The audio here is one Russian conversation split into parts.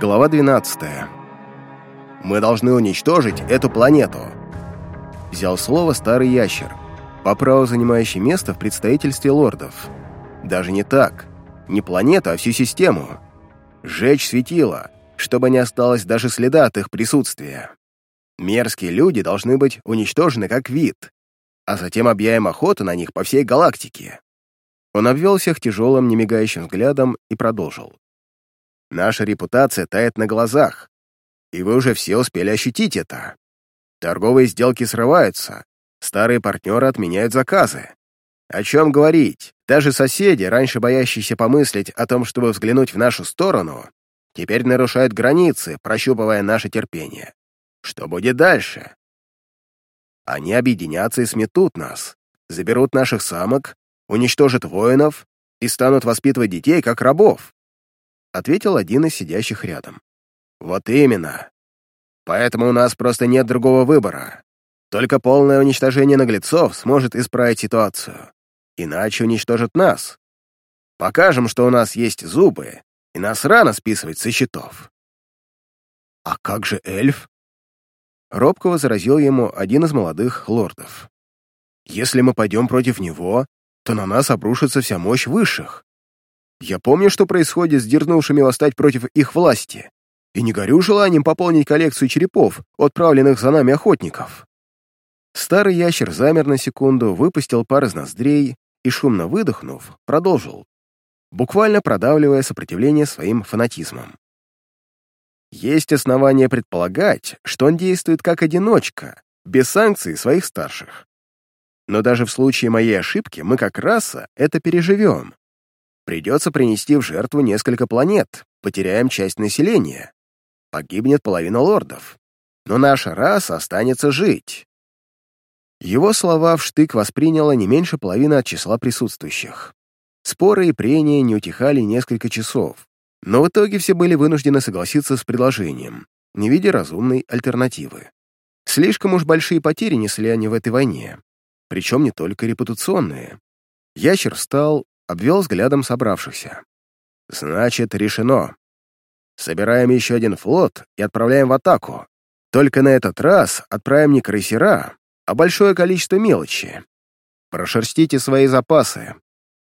Глава 12. Мы должны уничтожить эту планету. Взял слово старый ящер, по праву занимающий место в представительстве лордов. Даже не так. Не планету, а всю систему. Жечь светило, чтобы не осталось даже следа от их присутствия. Мерзкие люди должны быть уничтожены как вид, а затем объявим охоту на них по всей галактике. Он обвел всех тяжелым, немигающим взглядом и продолжил. Наша репутация тает на глазах, и вы уже все успели ощутить это. Торговые сделки срываются, старые партнеры отменяют заказы. О чем говорить? Даже соседи, раньше боящиеся помыслить о том, чтобы взглянуть в нашу сторону, теперь нарушают границы, прощупывая наше терпение. Что будет дальше? Они объединятся и сметут нас, заберут наших самок, уничтожат воинов и станут воспитывать детей как рабов. — ответил один из сидящих рядом. «Вот именно. Поэтому у нас просто нет другого выбора. Только полное уничтожение наглецов сможет исправить ситуацию. Иначе уничтожат нас. Покажем, что у нас есть зубы, и нас рано списывать со счетов». «А как же эльф?» Робко возразил ему один из молодых лордов. «Если мы пойдем против него, то на нас обрушится вся мощь высших. Я помню, что происходит с дернувшими восстать против их власти, и не горю желанием пополнить коллекцию черепов, отправленных за нами охотников». Старый ящер замер на секунду, выпустил пар из ноздрей и, шумно выдохнув, продолжил, буквально продавливая сопротивление своим фанатизмом. Есть основания предполагать, что он действует как одиночка, без санкций своих старших. Но даже в случае моей ошибки мы как раса это переживем. Придется принести в жертву несколько планет, потеряем часть населения. Погибнет половина лордов. Но наша раса останется жить. Его слова в штык восприняла не меньше половины от числа присутствующих. Споры и прения не утихали несколько часов, но в итоге все были вынуждены согласиться с предложением, не видя разумной альтернативы. Слишком уж большие потери несли они в этой войне, причем не только репутационные. Ящер встал обвел взглядом собравшихся. «Значит, решено. Собираем еще один флот и отправляем в атаку. Только на этот раз отправим не крейсера, а большое количество мелочи. Прошерстите свои запасы.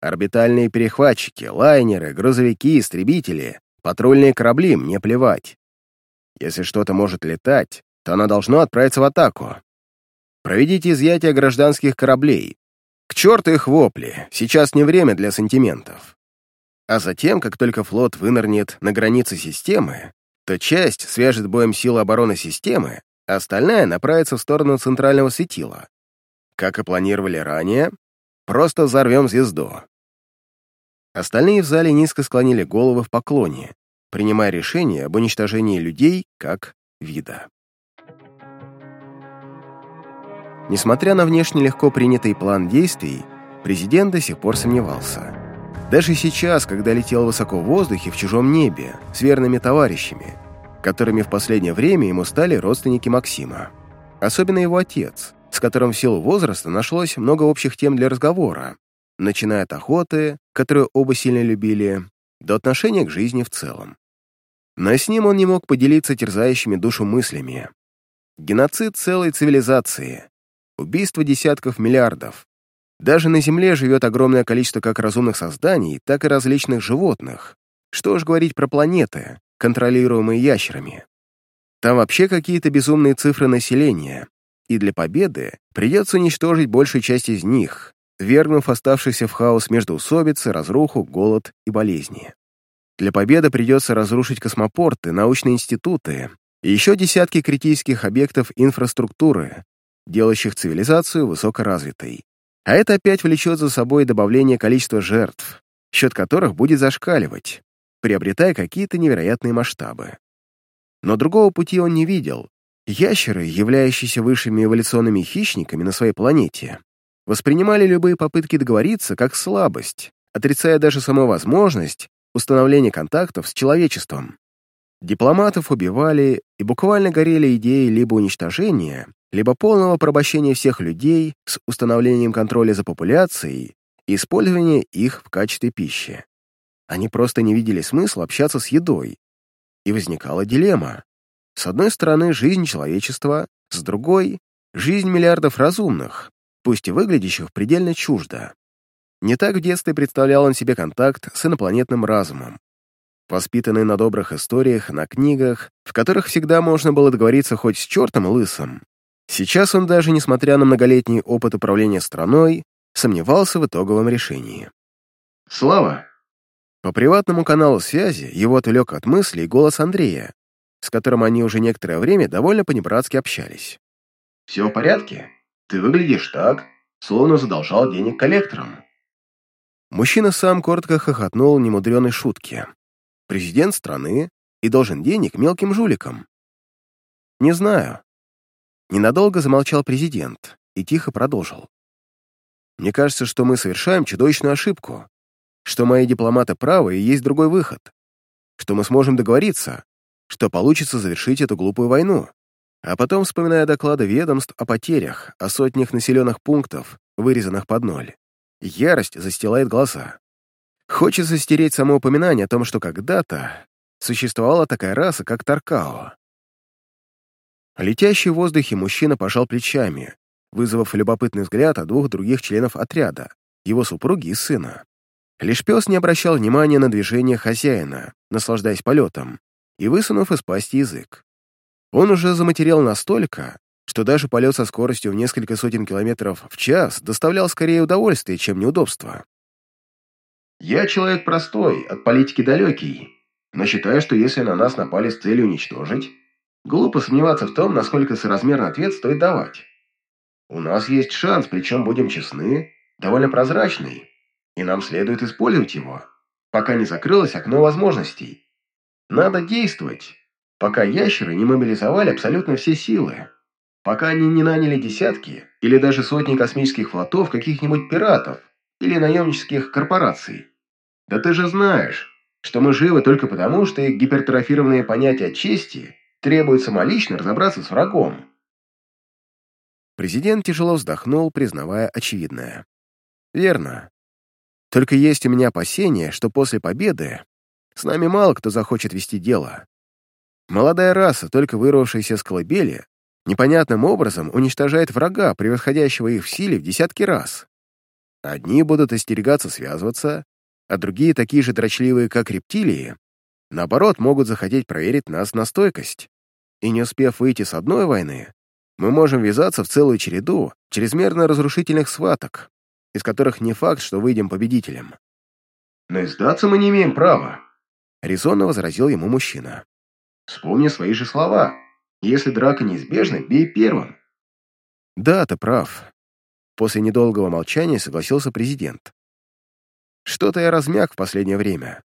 Орбитальные перехватчики, лайнеры, грузовики, истребители, патрульные корабли, мне плевать. Если что-то может летать, то оно должно отправиться в атаку. Проведите изъятие гражданских кораблей, к черту их вопли, сейчас не время для сантиментов. А затем, как только флот вынырнет на границе системы, то часть свяжет боем силы обороны системы, а остальная направится в сторону центрального светила. Как и планировали ранее, просто взорвем звезду. Остальные в зале низко склонили головы в поклоне, принимая решение об уничтожении людей как вида. Несмотря на внешне легко принятый план действий, президент до сих пор сомневался. Даже сейчас, когда летел высоко в воздухе в чужом небе с верными товарищами, которыми в последнее время ему стали родственники Максима. Особенно его отец, с которым в силу возраста нашлось много общих тем для разговора, начиная от охоты, которую оба сильно любили, до отношения к жизни в целом. Но с ним он не мог поделиться терзающими душу мыслями. Геноцид целой цивилизации, убийство десятков миллиардов. Даже на Земле живет огромное количество как разумных созданий, так и различных животных. Что уж говорить про планеты, контролируемые ящерами. Там вообще какие-то безумные цифры населения, и для победы придется уничтожить большую часть из них, вергнув оставшихся в хаос между усобицы, разруху, голод и болезни. Для победы придется разрушить космопорты, научные институты и еще десятки критических объектов инфраструктуры, делающих цивилизацию высокоразвитой. А это опять влечет за собой добавление количества жертв, счет которых будет зашкаливать, приобретая какие-то невероятные масштабы. Но другого пути он не видел. Ящеры, являющиеся высшими эволюционными хищниками на своей планете, воспринимали любые попытки договориться как слабость, отрицая даже саму возможность установления контактов с человечеством. Дипломатов убивали и буквально горели идеи либо уничтожения, либо полного порабощения всех людей с установлением контроля за популяцией и использования их в качестве пищи. Они просто не видели смысла общаться с едой. И возникала дилемма. С одной стороны, жизнь человечества, с другой — жизнь миллиардов разумных, пусть и выглядящих предельно чуждо. Не так в детстве представлял он себе контакт с инопланетным разумом. Воспитанный на добрых историях, на книгах, в которых всегда можно было договориться хоть с чертом лысым, сейчас он даже, несмотря на многолетний опыт управления страной, сомневался в итоговом решении. «Слава!» По приватному каналу связи его отвлек от мыслей голос Андрея, с которым они уже некоторое время довольно понебратски общались. «Все в порядке? Ты выглядишь так, словно задолжал денег коллекторам». Мужчина сам коротко хохотнул немудреной шутки. Президент страны и должен денег мелким жуликам. «Не знаю». Ненадолго замолчал президент и тихо продолжил. «Мне кажется, что мы совершаем чудовищную ошибку, что мои дипломаты правы и есть другой выход, что мы сможем договориться, что получится завершить эту глупую войну, а потом, вспоминая доклады ведомств о потерях, о сотнях населенных пунктов, вырезанных под ноль, ярость застилает глаза. Хочется стереть само упоминание о том, что когда-то существовала такая раса, как Таркао. Летящий в воздухе мужчина пожал плечами, вызвав любопытный взгляд от двух других членов отряда, его супруги и сына. Лишь пес не обращал внимания на движение хозяина, наслаждаясь полетом, и высунув из пасти язык. Он уже заматерел настолько, что даже полет со скоростью в несколько сотен километров в час доставлял скорее удовольствие, чем неудобство. «Я человек простой, от политики далекий, но считаю, что если на нас напали с целью уничтожить, глупо сомневаться в том, насколько соразмерный ответ стоит давать. У нас есть шанс, причем будем честны, довольно прозрачный, и нам следует использовать его, пока не закрылось окно возможностей. Надо действовать, пока ящеры не мобилизовали абсолютно все силы, пока они не наняли десятки или даже сотни космических флотов каких-нибудь пиратов или наемнических корпораций. Да ты же знаешь, что мы живы только потому, что их гипертрофированные понятия чести требуют самолично разобраться с врагом. Президент тяжело вздохнул, признавая очевидное. «Верно. Только есть у меня опасение, что после победы с нами мало кто захочет вести дело. Молодая раса, только вырвавшаяся с колыбели, непонятным образом уничтожает врага, превосходящего их в силе в десятки раз. Одни будут остерегаться связываться, а другие, такие же дрочливые, как рептилии, наоборот, могут захотеть проверить нас на стойкость. И не успев выйти с одной войны, мы можем ввязаться в целую череду чрезмерно разрушительных сваток, из которых не факт, что выйдем победителем. Но и сдаться мы не имеем права. — резонно возразил ему мужчина. «Вспомни свои же слова. Если драка неизбежна, бей первым». «Да, ты прав». После недолгого молчания согласился президент. «Что-то я размяк в последнее время.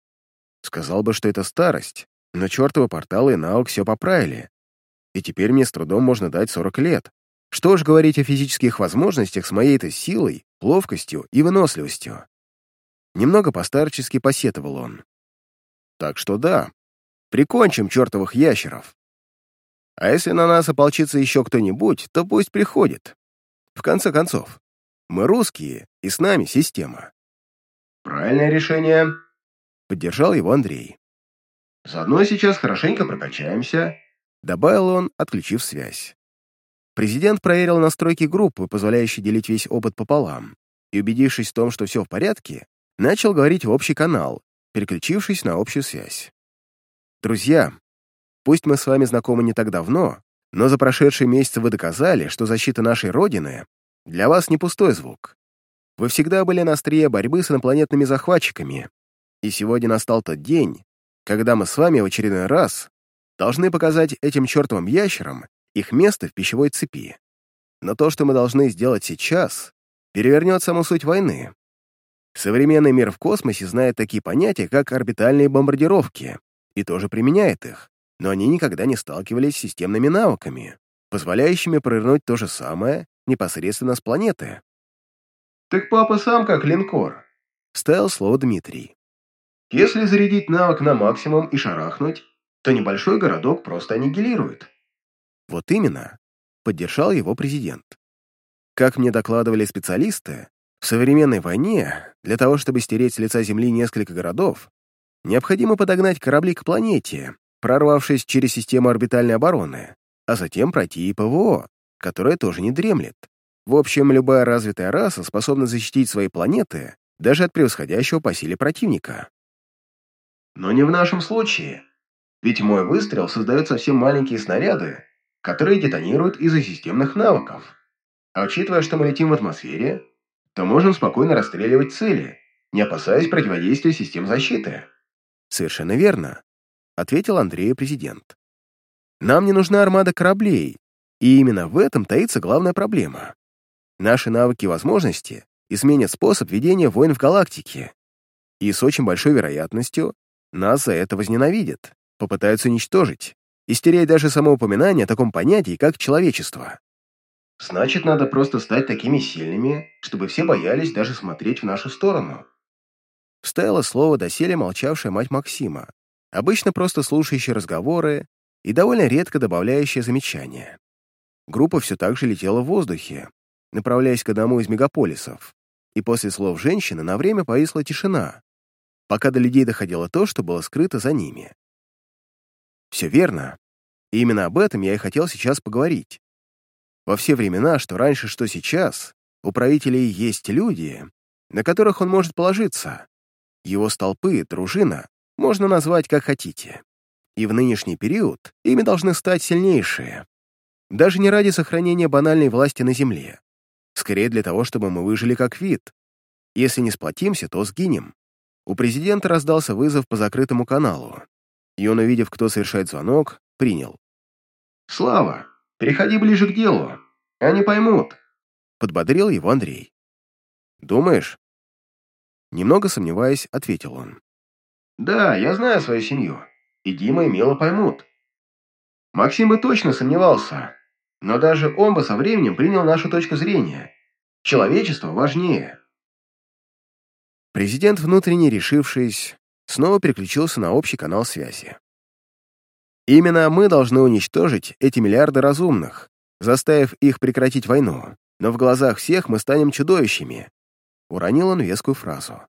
Сказал бы, что это старость, но чертовы порталы и наук все поправили. И теперь мне с трудом можно дать 40 лет. Что ж говорить о физических возможностях с моей-то силой, ловкостью и выносливостью?» Немного постарчески посетовал он. Так что да, прикончим чертовых ящеров. А если на нас ополчится еще кто-нибудь, то пусть приходит. В конце концов, мы русские, и с нами система. Правильное решение, поддержал его Андрей. Заодно сейчас хорошенько прокачаемся, добавил он, отключив связь. Президент проверил настройки группы, позволяющие делить весь опыт пополам, и, убедившись в том, что все в порядке, начал говорить в общий канал, переключившись на общую связь. «Друзья, пусть мы с вами знакомы не так давно, но за прошедшие месяцы вы доказали, что защита нашей Родины для вас не пустой звук. Вы всегда были на острие борьбы с инопланетными захватчиками, и сегодня настал тот день, когда мы с вами в очередной раз должны показать этим чертовым ящерам их место в пищевой цепи. Но то, что мы должны сделать сейчас, перевернет саму суть войны, Современный мир в космосе знает такие понятия, как орбитальные бомбардировки, и тоже применяет их, но они никогда не сталкивались с системными навыками, позволяющими прыгнуть то же самое непосредственно с планеты. «Так папа сам как линкор», — ставил слово Дмитрий. «Если зарядить навык на максимум и шарахнуть, то небольшой городок просто аннигилирует». Вот именно, поддержал его президент. Как мне докладывали специалисты, в современной войне, для того, чтобы стереть с лица Земли несколько городов, необходимо подогнать корабли к планете прорвавшись через систему орбитальной обороны, а затем пройти и ПВО, которая тоже не дремлет. В общем, любая развитая раса способна защитить свои планеты даже от превосходящего по силе противника. Но не в нашем случае. Ведь мой выстрел создает совсем маленькие снаряды, которые детонируют из-за системных навыков. А учитывая, что мы летим в атмосфере, то можем спокойно расстреливать цели, не опасаясь противодействия систем защиты. Совершенно верно, ответил Андрею президент. Нам не нужна армада кораблей, и именно в этом таится главная проблема. Наши навыки и возможности изменят способ ведения войн в галактике, и с очень большой вероятностью нас за это возненавидят, попытаются уничтожить и стереть даже само упоминание о таком понятии, как человечество. Значит, надо просто стать такими сильными, чтобы все боялись даже смотреть в нашу сторону. Вставила слово доселе молчавшая мать Максима, обычно просто слушающая разговоры и довольно редко добавляющая замечания. Группа все так же летела в воздухе, направляясь к одному из мегаполисов, и после слов женщины на время повисла тишина, пока до людей доходило то, что было скрыто за ними. Все верно. И именно об этом я и хотел сейчас поговорить. Во все времена, что раньше, что сейчас, у правителей есть люди, на которых он может положиться. Его столпы, дружина, можно назвать как хотите. И в нынешний период ими должны стать сильнейшие. Даже не ради сохранения банальной власти на земле. Скорее для того, чтобы мы выжили как вид. Если не сплотимся, то сгинем. У президента раздался вызов по закрытому каналу, и он, увидев, кто совершает звонок, принял. «Слава, переходи ближе к делу, они поймут», — подбодрил его Андрей. «Думаешь?» Немного сомневаясь, ответил он. «Да, я знаю свою семью, и Дима и Мила поймут. Максим бы точно сомневался, но даже он бы со временем принял нашу точку зрения. Человечество важнее». Президент, внутренне решившись, снова переключился на общий канал связи. Именно мы должны уничтожить эти миллиарды разумных, заставив их прекратить войну, но в глазах всех мы станем чудовищами. Уронил он вескую фразу.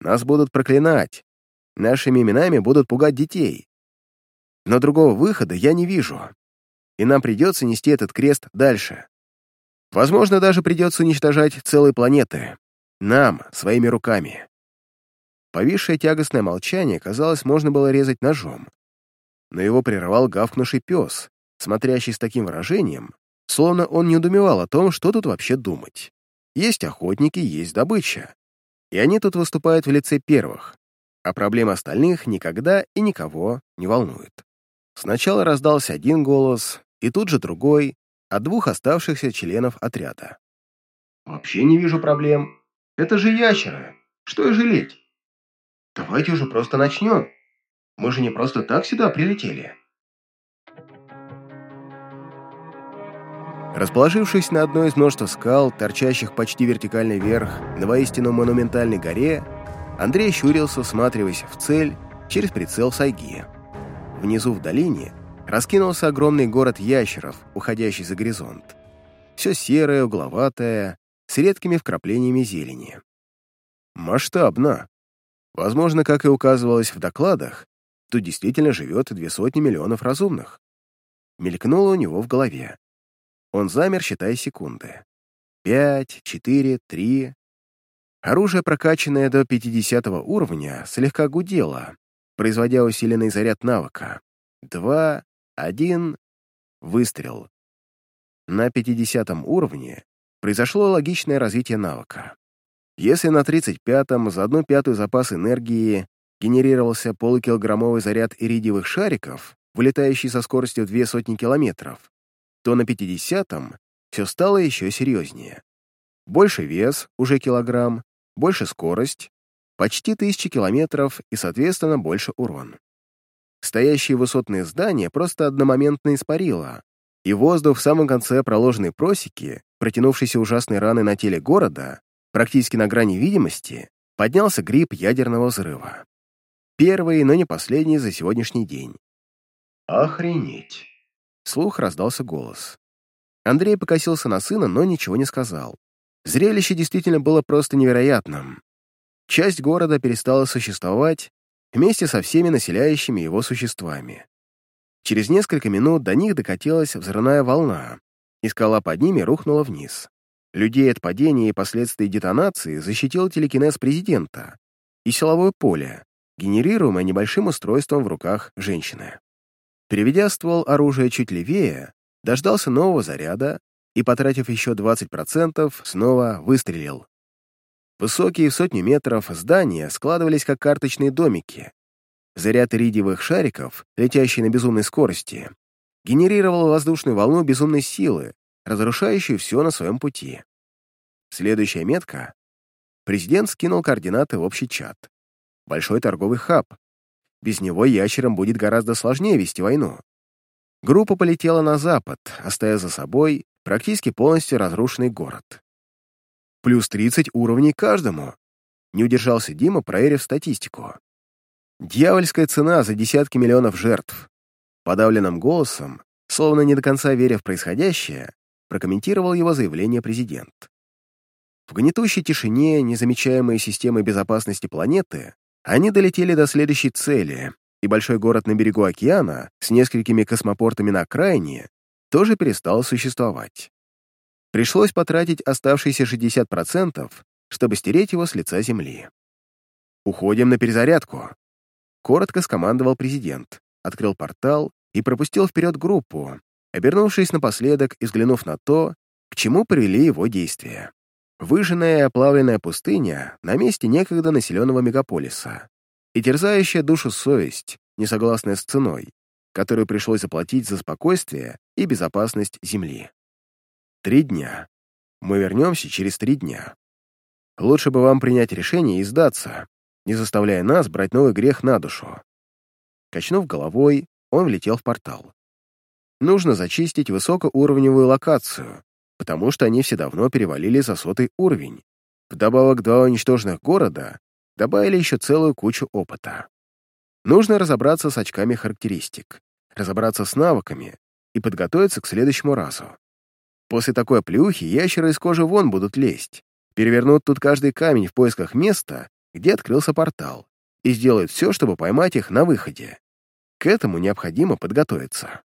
Нас будут проклинать, нашими именами будут пугать детей. Но другого выхода я не вижу, и нам придется нести этот крест дальше. Возможно, даже придется уничтожать целые планеты. Нам, своими руками. Повисшее тягостное молчание, казалось, можно было резать ножом. Но его прервал гавкнувший пес, смотрящий с таким выражением, словно он не удумевал о том, что тут вообще думать. Есть охотники, есть добыча. И они тут выступают в лице первых, а проблемы остальных никогда и никого не волнуют. Сначала раздался один голос, и тут же другой, от двух оставшихся членов отряда. «Вообще не вижу проблем. Это же ящеры. Что и жалеть? Давайте уже просто начнем. Мы же не просто так сюда прилетели. Расположившись на одной из множества скал, торчащих почти вертикально вверх, на воистину монументальной горе, Андрей щурился, всматриваясь в цель через прицел Сайги. Внизу в долине раскинулся огромный город ящеров, уходящий за горизонт. Все серое, угловатое, с редкими вкраплениями зелени. Масштабно. Возможно, как и указывалось в докладах, тут действительно живет две сотни миллионов разумных. Мелькнуло у него в голове. Он замер, считая секунды. Пять, четыре, три. Оружие, прокачанное до 50 уровня, слегка гудело, производя усиленный заряд навыка. Два, один, выстрел. На 50 уровне произошло логичное развитие навыка. Если на 35-м за одну пятую запас энергии генерировался полукилограммовый заряд иридиевых шариков, вылетающий со скоростью две сотни километров, то на 50-м все стало еще серьезнее. Больше вес, уже килограмм, больше скорость, почти тысячи километров и, соответственно, больше урон. Стоящие высотные здания просто одномоментно испарило, и воздух в самом конце проложенной просеки, протянувшейся ужасной раны на теле города, практически на грани видимости, поднялся гриб ядерного взрыва. Первый, но не последний за сегодняшний день. «Охренеть!» Слух раздался голос. Андрей покосился на сына, но ничего не сказал. Зрелище действительно было просто невероятным. Часть города перестала существовать вместе со всеми населяющими его существами. Через несколько минут до них докатилась взрывная волна, и скала под ними рухнула вниз. Людей от падения и последствий детонации защитил телекинез президента и силовое поле, генерируемое небольшим устройством в руках женщины. Переведя ствол оружия чуть левее, дождался нового заряда и, потратив еще 20%, снова выстрелил. Высокие в сотни метров здания складывались как карточные домики. Заряд иридиевых шариков, летящий на безумной скорости, генерировал воздушную волну безумной силы, разрушающую все на своем пути. Следующая метка. Президент скинул координаты в общий чат. Большой торговый хаб. Без него ящерам будет гораздо сложнее вести войну. Группа полетела на запад, оставив за собой практически полностью разрушенный город. Плюс 30 уровней каждому. Не удержался Дима, проверив статистику. Дьявольская цена за десятки миллионов жертв. Подавленным голосом, словно не до конца веря в происходящее, прокомментировал его заявление президент. В гнетущей тишине, незамечаемой системой безопасности планеты, они долетели до следующей цели, и большой город на берегу океана с несколькими космопортами на окраине тоже перестал существовать. Пришлось потратить оставшиеся 60%, чтобы стереть его с лица Земли. «Уходим на перезарядку», — коротко скомандовал президент, открыл портал и пропустил вперед группу, обернувшись напоследок и взглянув на то, к чему привели его действия. Выжженная оплавленная пустыня на месте некогда населенного мегаполиса и терзающая душу совесть, несогласная с ценой, которую пришлось заплатить за спокойствие и безопасность Земли. Три дня. Мы вернемся через три дня. Лучше бы вам принять решение и сдаться, не заставляя нас брать новый грех на душу. Качнув головой, он влетел в портал. Нужно зачистить высокоуровневую локацию, потому что они все давно перевалили за сотый уровень. Вдобавок два уничтоженных города добавили еще целую кучу опыта. Нужно разобраться с очками характеристик, разобраться с навыками и подготовиться к следующему разу. После такой плюхи ящеры из кожи вон будут лезть, перевернут тут каждый камень в поисках места, где открылся портал, и сделают все, чтобы поймать их на выходе. К этому необходимо подготовиться.